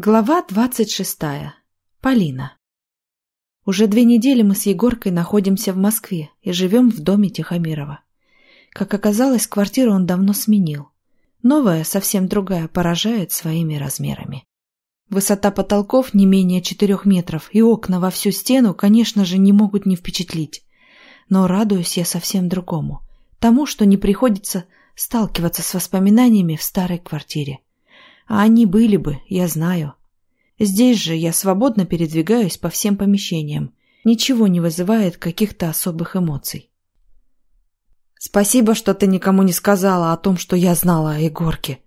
Глава двадцать шестая. Полина. Уже две недели мы с Егоркой находимся в Москве и живем в доме Тихомирова. Как оказалось, квартиру он давно сменил. Новая, совсем другая, поражает своими размерами. Высота потолков не менее четырех метров, и окна во всю стену, конечно же, не могут не впечатлить. Но радуюсь я совсем другому. Тому, что не приходится сталкиваться с воспоминаниями в старой квартире. А они были бы, я знаю. Здесь же я свободно передвигаюсь по всем помещениям. Ничего не вызывает каких-то особых эмоций. Спасибо, что ты никому не сказала о том, что я знала о Егорке.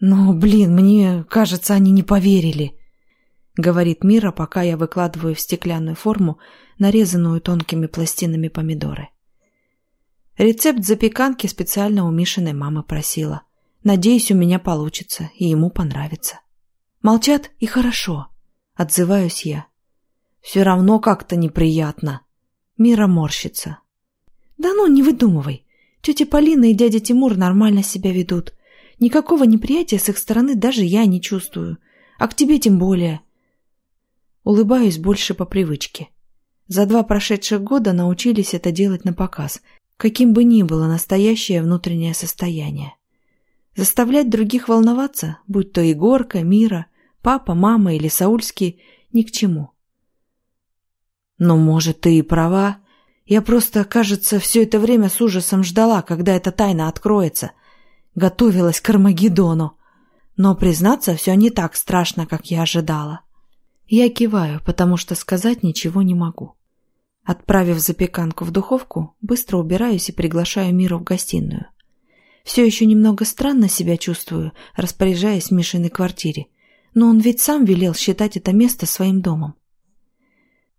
Но, блин, мне кажется, они не поверили. Говорит Мира, пока я выкладываю в стеклянную форму нарезанную тонкими пластинами помидоры. Рецепт запеканки специально у Мишиной мамы просила. Надеюсь, у меня получится, и ему понравится. Молчат и хорошо. Отзываюсь я. Все равно как-то неприятно. Мира морщится. Да ну, не выдумывай. Тетя Полина и дядя Тимур нормально себя ведут. Никакого неприятия с их стороны даже я не чувствую. А к тебе тем более. Улыбаюсь больше по привычке. За два прошедших года научились это делать на показ, каким бы ни было настоящее внутреннее состояние. Заставлять других волноваться, будь то Егорка, Мира, папа, мама или Саульский, ни к чему. Но, может, ты и права. Я просто, кажется, все это время с ужасом ждала, когда эта тайна откроется. Готовилась к Армагеддону. Но, признаться, все не так страшно, как я ожидала. Я киваю, потому что сказать ничего не могу. Отправив запеканку в духовку, быстро убираюсь и приглашаю Миру в гостиную. Все еще немного странно себя чувствую, распоряжаясь в Мишиной квартире. Но он ведь сам велел считать это место своим домом.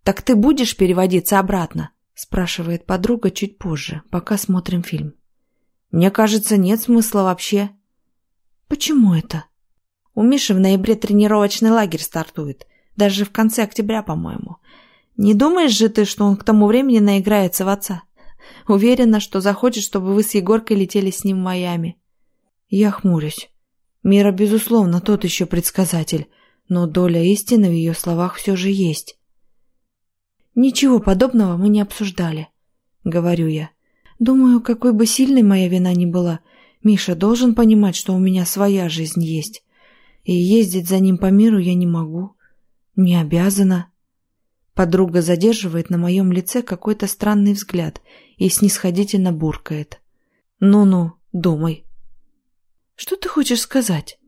«Так ты будешь переводиться обратно?» – спрашивает подруга чуть позже, пока смотрим фильм. «Мне кажется, нет смысла вообще». «Почему это?» «У Миши в ноябре тренировочный лагерь стартует. Даже в конце октября, по-моему. Не думаешь же ты, что он к тому времени наиграется в отца?» Уверена, что захочет, чтобы вы с Егоркой летели с ним в Майами. Я хмурюсь. Мира, безусловно, тот еще предсказатель, но доля истины в ее словах все же есть. Ничего подобного мы не обсуждали, говорю я. Думаю, какой бы сильной моя вина ни была, Миша должен понимать, что у меня своя жизнь есть. И ездить за ним по миру я не могу. Не обязана. Подруга задерживает на моем лице какой-то странный взгляд и снисходительно буркает. «Ну-ну, думай». «Что ты хочешь сказать?»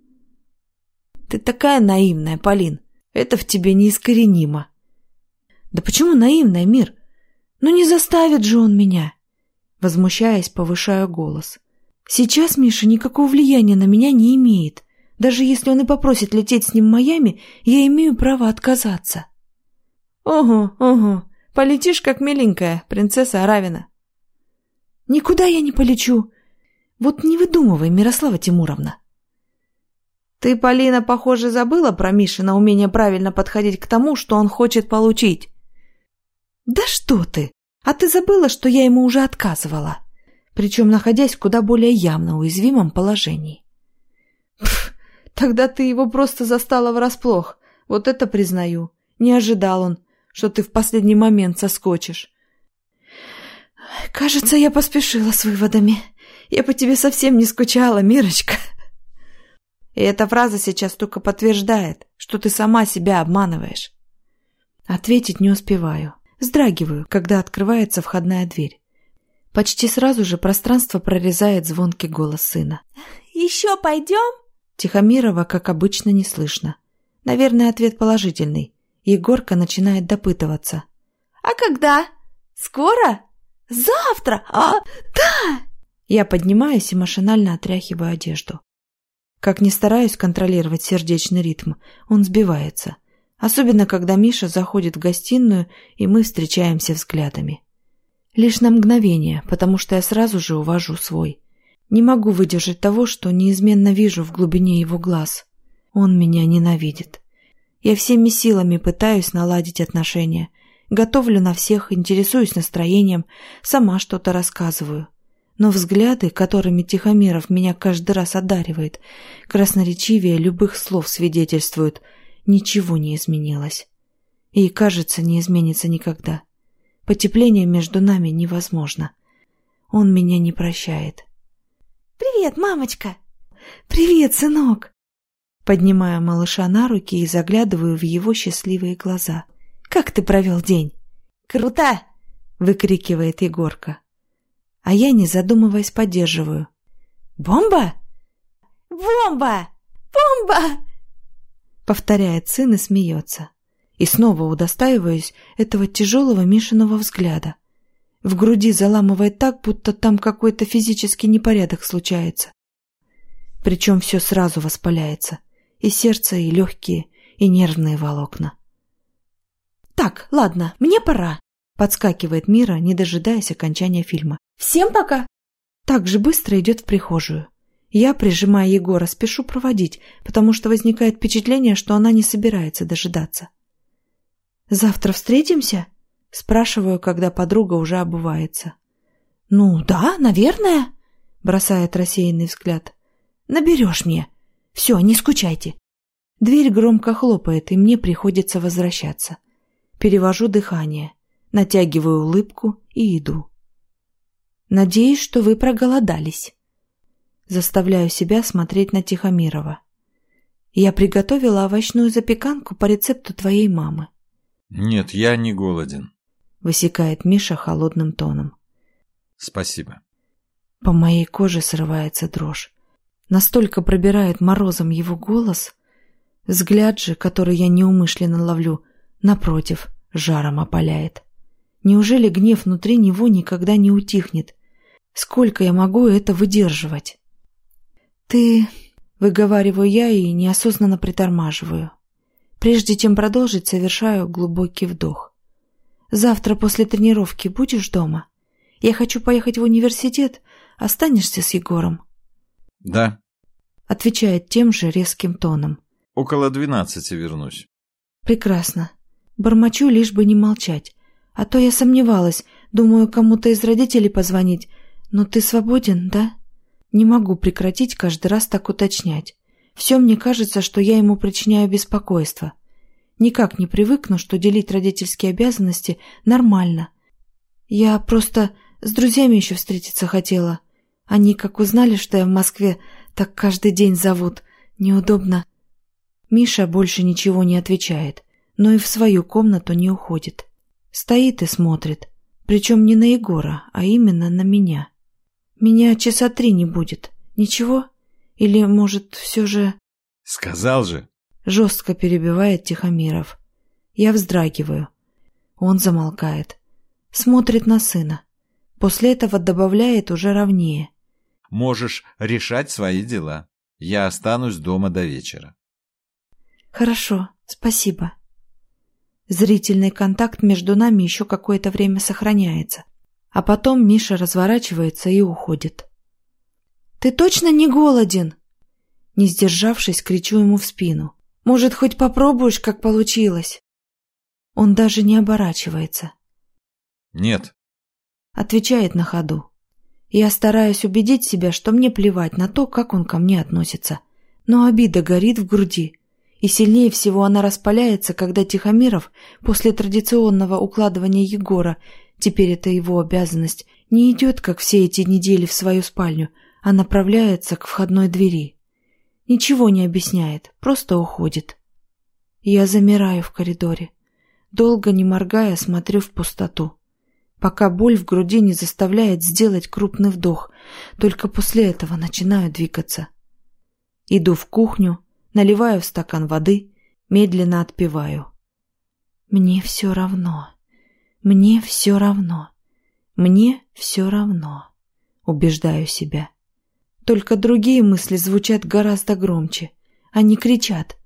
«Ты такая наивная, Полин. Это в тебе неискоренимо». «Да почему наивная, Мир? Ну не заставит же он меня!» Возмущаясь, повышаю голос. «Сейчас Миша никакого влияния на меня не имеет. Даже если он и попросит лететь с ним в Майами, я имею право отказаться». «Ого, ого, полетишь как миленькая, принцесса Аравина». «Никуда я не полечу. Вот не выдумывай, Мирослава Тимуровна». «Ты, Полина, похоже, забыла про Мишина умение правильно подходить к тому, что он хочет получить». «Да что ты! А ты забыла, что я ему уже отказывала?» причем находясь в куда более явно уязвимом положении. Пф, тогда ты его просто застала врасплох, вот это признаю. Не ожидал он, что ты в последний момент соскочишь. Кажется, я поспешила с выводами. Я по тебе совсем не скучала, Мирочка. И эта фраза сейчас только подтверждает, что ты сама себя обманываешь. Ответить не успеваю. Вздрагиваю, когда открывается входная дверь. Почти сразу же пространство прорезает звонкий голос сына. «Еще пойдем?» Тихомирова, как обычно, не слышно. Наверное, ответ положительный. Егорка начинает допытываться. «А когда? Скоро? Завтра? А, да!» Я поднимаюсь и машинально отряхиваю одежду. Как ни стараюсь контролировать сердечный ритм, он сбивается. Особенно, когда Миша заходит в гостиную, и мы встречаемся взглядами. Лишь на мгновение, потому что я сразу же увожу свой. Не могу выдержать того, что неизменно вижу в глубине его глаз. Он меня ненавидит. Я всеми силами пытаюсь наладить отношения. Готовлю на всех, интересуюсь настроением, сама что-то рассказываю. Но взгляды, которыми Тихомиров меня каждый раз одаривает, красноречивее любых слов свидетельствуют. ничего не изменилось. И, кажется, не изменится никогда. Потепление между нами невозможно. Он меня не прощает. «Привет, мамочка!» «Привет, сынок!» Поднимаю малыша на руки и заглядываю в его счастливые глаза. «Как ты провел день?» «Круто!» — выкрикивает Егорка. А я, не задумываясь, поддерживаю. «Бомба?» «Бомба! Бомба!» Повторяет сын и смеется. И снова удостаиваюсь этого тяжелого Мишиного взгляда. В груди заламывает так, будто там какой-то физический непорядок случается. Причем все сразу воспаляется. И сердце, и легкие, и нервные волокна. «Так, ладно, мне пора», — подскакивает Мира, не дожидаясь окончания фильма. «Всем пока!» Так же быстро идет в прихожую. Я, прижимая Егора, спешу проводить, потому что возникает впечатление, что она не собирается дожидаться. «Завтра встретимся?» — спрашиваю, когда подруга уже обувается. «Ну да, наверное», — бросает рассеянный взгляд. «Наберешь мне. Все, не скучайте». Дверь громко хлопает, и мне приходится возвращаться. Перевожу дыхание, натягиваю улыбку и иду. «Надеюсь, что вы проголодались». Заставляю себя смотреть на Тихомирова. Я приготовила овощную запеканку по рецепту твоей мамы. «Нет, я не голоден», — высекает Миша холодным тоном. «Спасибо». По моей коже срывается дрожь. Настолько пробирает морозом его голос. Взгляд же, который я неумышленно ловлю, напротив, жаром опаляет. Неужели гнев внутри него никогда не утихнет? Сколько я могу это выдерживать? «Ты...» — выговариваю я и неосознанно притормаживаю. Прежде чем продолжить, совершаю глубокий вдох. «Завтра после тренировки будешь дома? Я хочу поехать в университет. Останешься с Егором?» «Да», — отвечает тем же резким тоном. «Около двенадцати вернусь». «Прекрасно. Бормочу, лишь бы не молчать. А то я сомневалась, думаю, кому-то из родителей позвонить. Но ты свободен, да?» Не могу прекратить каждый раз так уточнять. Все мне кажется, что я ему причиняю беспокойство. Никак не привыкну, что делить родительские обязанности нормально. Я просто с друзьями еще встретиться хотела. Они, как узнали, что я в Москве, так каждый день зовут. Неудобно. Миша больше ничего не отвечает, но и в свою комнату не уходит. Стоит и смотрит. Причем не на Егора, а именно на меня. Меня часа три не будет. Ничего? Или, может, все же... Сказал же. Жестко перебивает Тихомиров. Я вздрагиваю. Он замолкает. Смотрит на сына. После этого добавляет уже ровнее. Можешь решать свои дела. Я останусь дома до вечера. Хорошо, спасибо. Зрительный контакт между нами еще какое-то время сохраняется. А потом Миша разворачивается и уходит. «Ты точно не голоден?» Не сдержавшись, кричу ему в спину. «Может, хоть попробуешь, как получилось?» Он даже не оборачивается. «Нет», — отвечает на ходу. Я стараюсь убедить себя, что мне плевать на то, как он ко мне относится. Но обида горит в груди. И сильнее всего она распаляется, когда Тихомиров, после традиционного укладывания Егора, теперь это его обязанность, не идет, как все эти недели, в свою спальню, а направляется к входной двери. Ничего не объясняет, просто уходит. Я замираю в коридоре. Долго не моргая, смотрю в пустоту. Пока боль в груди не заставляет сделать крупный вдох, только после этого начинаю двигаться. Иду в кухню, наливаю в стакан воды, медленно отпиваю. Мне все равно. Мне все равно. Мне все равно. Убеждаю себя. Только другие мысли звучат гораздо громче. Они кричат.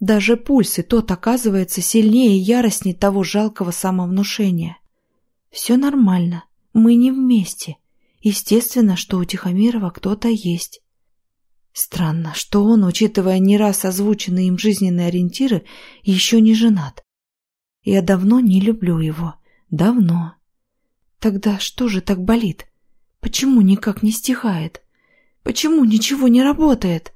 Даже пульс и тот оказывается сильнее и яростнее того жалкого самовнушения. Все нормально. Мы не вместе. Естественно, что у Тихомирова кто-то есть. Странно, что он, учитывая не раз озвученные им жизненные ориентиры, еще не женат. Я давно не люблю его. Давно. Тогда что же так болит? Почему никак не стихает? Почему ничего не работает?